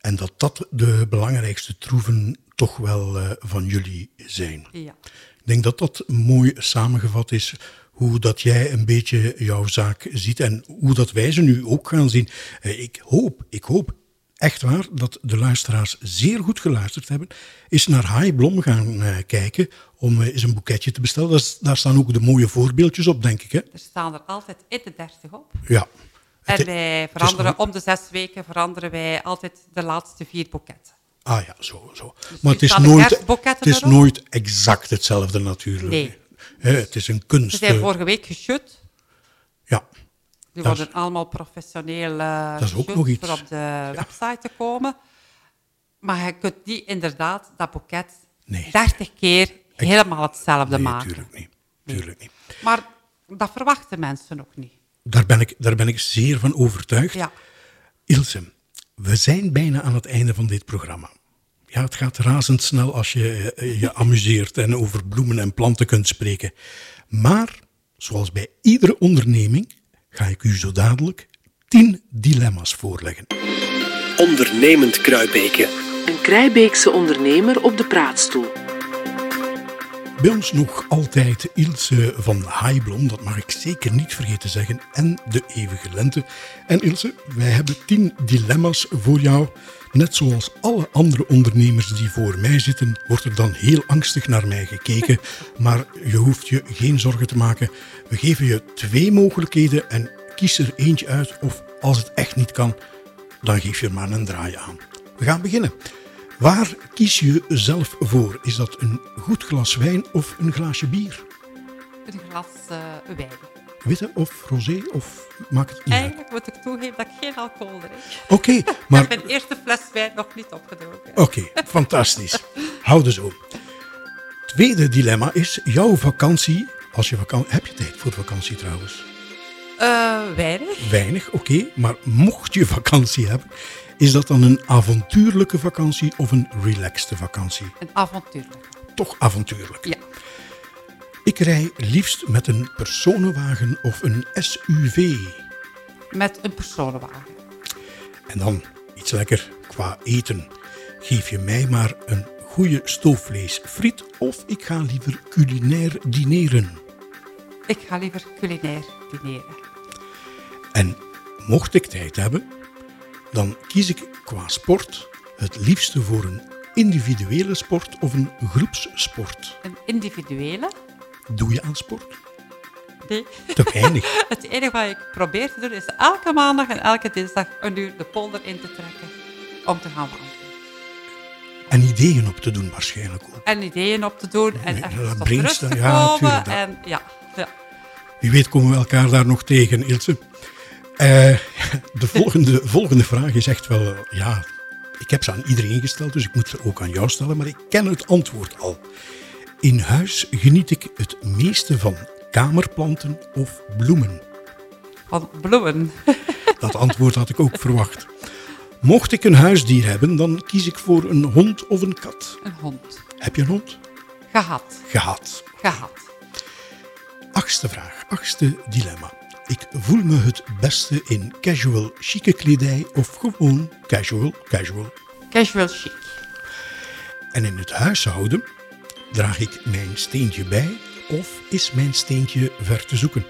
En dat dat de belangrijkste troeven toch wel eh, van jullie zijn. Ja. Ik denk dat dat mooi samengevat is hoe dat jij een beetje jouw zaak ziet en hoe dat wij ze nu ook gaan zien. Eh, Ik hoop, ik hoop echt waar dat de luisteraars zeer goed geluisterd hebben, is naar High Blom gaan eh, kijken om eh, eens een boeketje te bestellen. Daar staan ook de mooie voorbeeldjes op, denk ik. Hè? Er staan er altijd in de 30 op. Ja. En wij veranderen om de zes weken veranderen wij altijd de laatste vier boeketten. Ah ja, zo. zo. nu Maar het is, nooit, het is erop. nooit exact hetzelfde natuurlijk. Nee. Het is een kunst. Ze zijn eh, vorige week geschud. Ja. Die is- worden allemaal professioneel eh Dat is ook geschud nog iets. voor op de website te komen. Maar je kunt niet inderdaad dat boeket Nee. 30 keer helemaal hetzelfde Nee, maken. tuurlijk niet. Tuurlijk niet. Maar dat verwachten mensen ook niet. Daar ben ik, daar ben ik zeer van overtuigd. Ja. Ilse, we zijn bijna aan het einde van dit programma. Ja, het gaat razendsnel als je eh, je amuseert en over bloemen en planten kunt spreken. Maar, zoals bij iedere onderneming, ga ik u zo dadelijk tien dilemma's voorleggen. Ondernemend Kruibeke. Een Krijbeekse ondernemer op de praatstoel. Bij ons nog altijd Ilse van Haaiblom, dat mag ik zeker niet vergeten zeggen, en de eeuwige lente. En Ilse, wij hebben tien dilemma's voor jou. Net zoals alle andere ondernemers die voor mij zitten, wordt er dan heel angstig naar mij gekeken. Maar je hoeft je geen zorgen te maken. We geven je twee mogelijkheden en kies er eentje uit. Of als het echt niet kan, dan geef je er maar een draai aan. We gaan beginnen. Waar kies je zelf voor? Is dat een goed glas wijn of een glaasje bier? Een glas eh, wijn. Witte of rosé of maakt het niet uit? Eigenlijk moet ik toegeven dat ik geen alcohol drink. Oké, Ik maar heb mijn eerste fles wijn nog niet opgedronken. oké, fantastisch. Houden zo. Tweede dilemma is jouw vakantie. Als je vakantie, heb je tijd voor vakantie trouwens? Eh, weinig. Weinig, oké. maar mocht je vakantie hebben, is dat dan een avontuurlijke vakantie of een relaxte vakantie? Een avontuurlijk. Toch avontuurlijk. Ja. Ik rij liefst met een personenwagen of een SUV. Met een personenwagen. En dan iets lekker qua eten. Geef je mij maar een goede stoofvleesfriet of ik ga liever culinair dineren. Ik ga liever culinair dineren. En mocht ik tijd hebben, dan kies ik qua sport het liefste voor een individuele sport of een groepssport? Een individuele? Doe je aan sport? Nee. Te weinig. Het enige wat ik probeer te doen is elke maandag en elke dinsdag een uur de polder in te trekken om te gaan wandelen. En ideeën op te doen waarschijnlijk ook. En ideeën op te doen en dat brengt rust te ja, komen. tuurlijk, dat- en ja, ja. Wie weet komen we elkaar daar nog tegen, Ilse. Eh, de volgende, volgende vraag is echt wel... eh, Ja, ik heb ze aan iedereen gesteld, dus ik moet ze ook aan jou stellen. Maar ik ken het antwoord al. In huis geniet ik het meeste van kamerplanten of bloemen. Van bloemen. Dat antwoord had ik ook verwacht. Mocht ik een huisdier hebben, dan kies ik voor een hond of een kat. Een hond. Heb je een hond? Gehad. Gehad. Gehad. Achtste vraag, achtste dilemma. Ik voel me het beste in casual chique kledij of gewoon casual, casual. Casual chic. En in het huishouden draag ik mijn steentje bij of is mijn steentje ver te zoeken?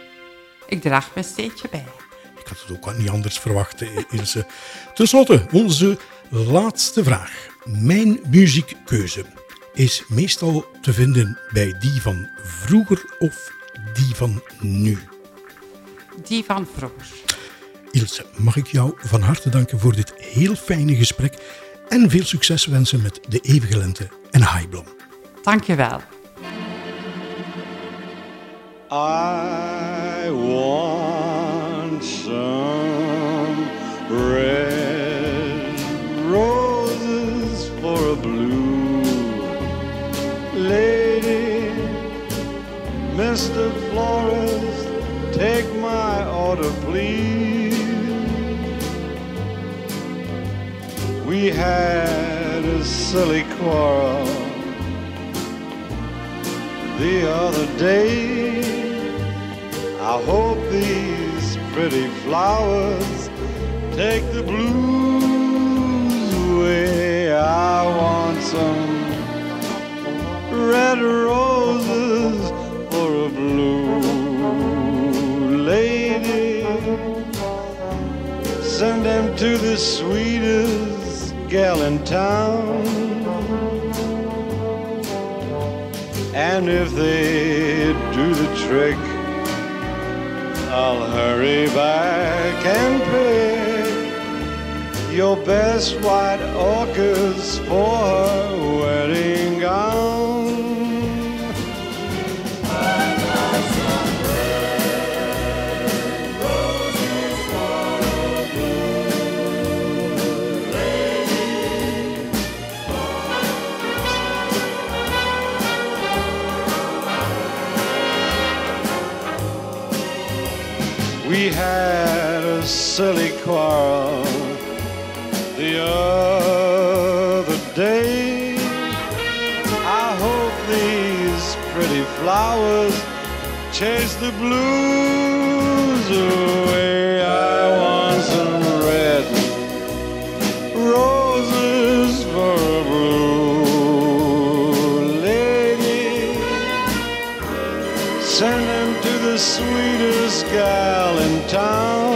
Ik draag mijn steentje bij. Ik had het ook niet anders verwacht, eh, Ilse. Ten slotte, onze laatste vraag. Mijn muziekkeuze is meestal te vinden bij die van vroeger of die van nu. Die van vroeger. Ilse, mag ik jou van harte danken voor dit heel fijne gesprek en veel succes wensen met de eeuwige lente en Highblom. Dank je wel. I want some red roses for a blue lady. Mr. Flores, take my order, please. We had a silly quarrel the other day. I hope these pretty flowers take the blues away. I want some red roses Send them to the sweetest gal in town. And if they do the trick, I'll hurry back and pick your best white orchids for her wedding gown. Silly quarrel the other day. I hope these pretty flowers chase the blues away. I want some red roses for a blue lady. Send them to the sweetest gal in town.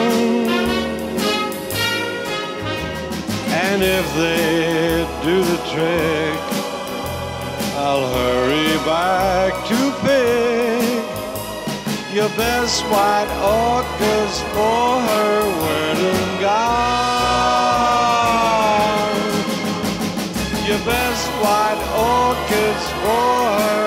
If they do the trick, I'll hurry back to pick your best white orchids for her wedding gown. Your best white orchids for her